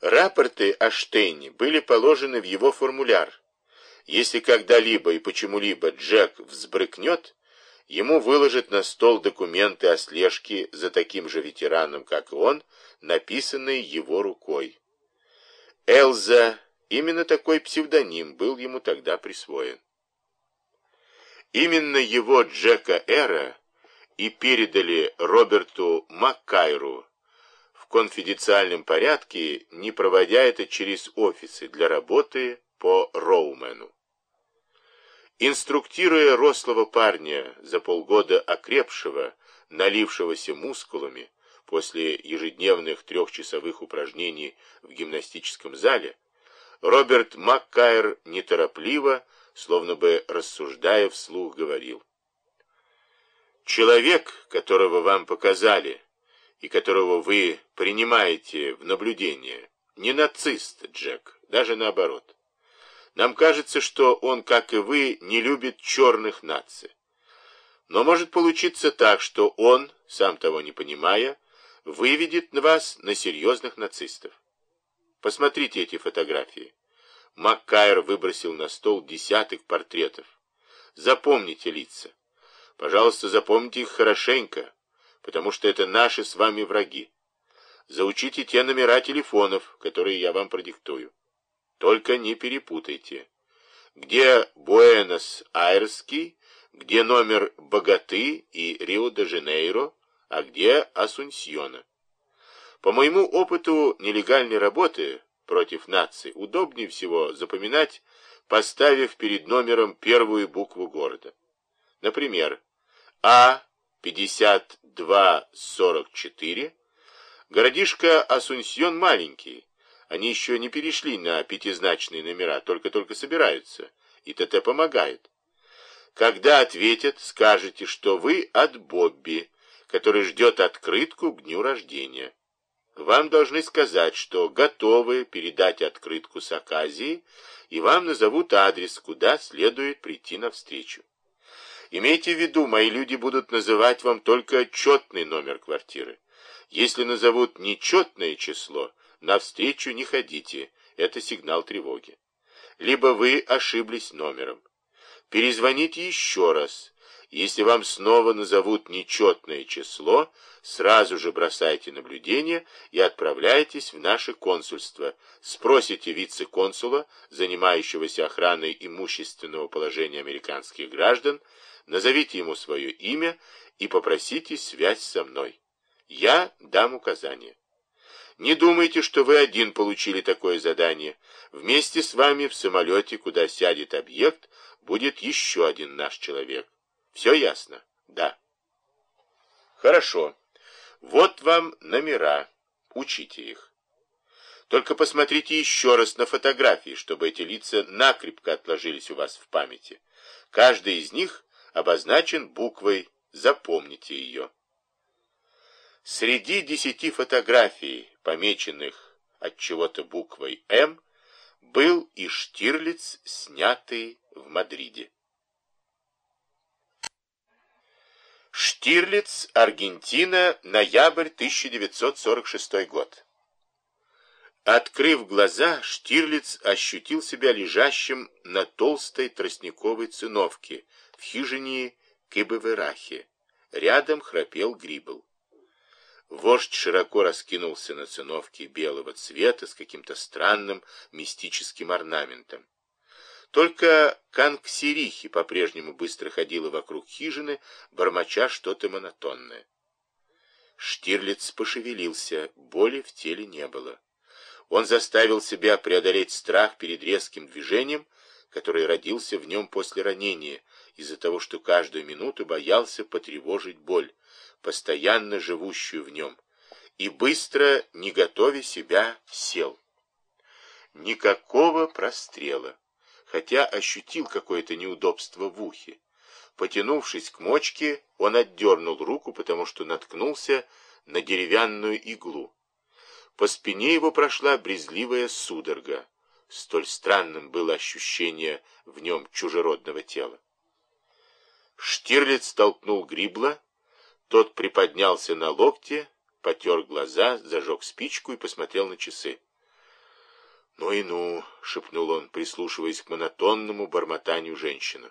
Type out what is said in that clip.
Рапорты о Штейне были положены в его формуляр. Если когда-либо и почему-либо Джек взбрыкнет, ему выложат на стол документы о слежке за таким же ветераном, как и он, написанные его рукой. Элза, именно такой псевдоним был ему тогда присвоен. Именно его Джека Эра и передали Роберту Маккайру конфиденциальном порядке, не проводя это через офисы для работы по Роумену. Инструктируя рослого парня, за полгода окрепшего, налившегося мускулами, после ежедневных трехчасовых упражнений в гимнастическом зале, Роберт Маккайр неторопливо, словно бы рассуждая вслух, говорил. «Человек, которого вам показали и которого вы принимаете в наблюдение, не нацист, Джек, даже наоборот. Нам кажется, что он, как и вы, не любит черных наций. Но может получиться так, что он, сам того не понимая, выведет вас на серьезных нацистов. Посмотрите эти фотографии. Маккайр выбросил на стол десяток портретов. Запомните лица. Пожалуйста, запомните их хорошенько, потому что это наши с вами враги. Заучите те номера телефонов, которые я вам продиктую. Только не перепутайте. Где Буэнос-Айрский, где номер Богаты и Рио-де-Жанейро, а где Асунсьона. По моему опыту нелегальной работы против нации удобнее всего запоминать, поставив перед номером первую букву города. Например, А-5244, городишко Асунсьон маленький, они еще не перешли на пятизначные номера, только-только собираются, и ТТ помогает. Когда ответят, скажете, что вы от Бобби, который ждет открытку к дню рождения. Вам должны сказать, что готовы передать открытку с оказией, и вам назовут адрес, куда следует прийти навстречу. Имейте в виду, мои люди будут называть вам только четный номер квартиры. Если назовут нечетное число, навстречу не ходите, это сигнал тревоги. Либо вы ошиблись номером. Перезвоните еще раз. Если вам снова назовут нечетное число, сразу же бросайте наблюдение и отправляйтесь в наше консульство. Спросите вице-консула, занимающегося охраной имущественного положения американских граждан, назовите ему свое имя и попросите связь со мной. Я дам указания. Не думайте, что вы один получили такое задание. Вместе с вами в самолете, куда сядет объект, будет еще один наш человек. Все ясно? Да. Хорошо. Вот вам номера. Учите их. Только посмотрите еще раз на фотографии, чтобы эти лица накрепко отложились у вас в памяти. Каждый из них обозначен буквой «Запомните ее». Среди десяти фотографий, помеченных от чего-то буквой «М», был и Штирлиц, снятый в Мадриде. Штирлиц, Аргентина, ноябрь 1946 год. Открыв глаза, Штирлиц ощутил себя лежащим на толстой тростниковой циновке в хижине Кибеверахе. Рядом храпел Грибл. Вождь широко раскинулся на циновке белого цвета с каким-то странным мистическим орнаментом. Только Канксирихи по-прежнему быстро ходила вокруг хижины, бормоча что-то монотонное. Штирлиц пошевелился, боли в теле не было. Он заставил себя преодолеть страх перед резким движением, который родился в нем после ранения, из-за того, что каждую минуту боялся потревожить боль, постоянно живущую в нем, и быстро, не готовя себя, сел. Никакого прострела хотя ощутил какое-то неудобство в ухе. Потянувшись к мочке, он отдернул руку, потому что наткнулся на деревянную иглу. По спине его прошла брезгливая судорога. Столь странным было ощущение в нем чужеродного тела. Штирлиц толкнул Грибла, тот приподнялся на локте, потер глаза, зажег спичку и посмотрел на часы. «Ну и ну!» — шепнул он, прислушиваясь к монотонному бормотанию женщины.